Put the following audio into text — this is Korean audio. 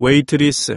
웨이트리스.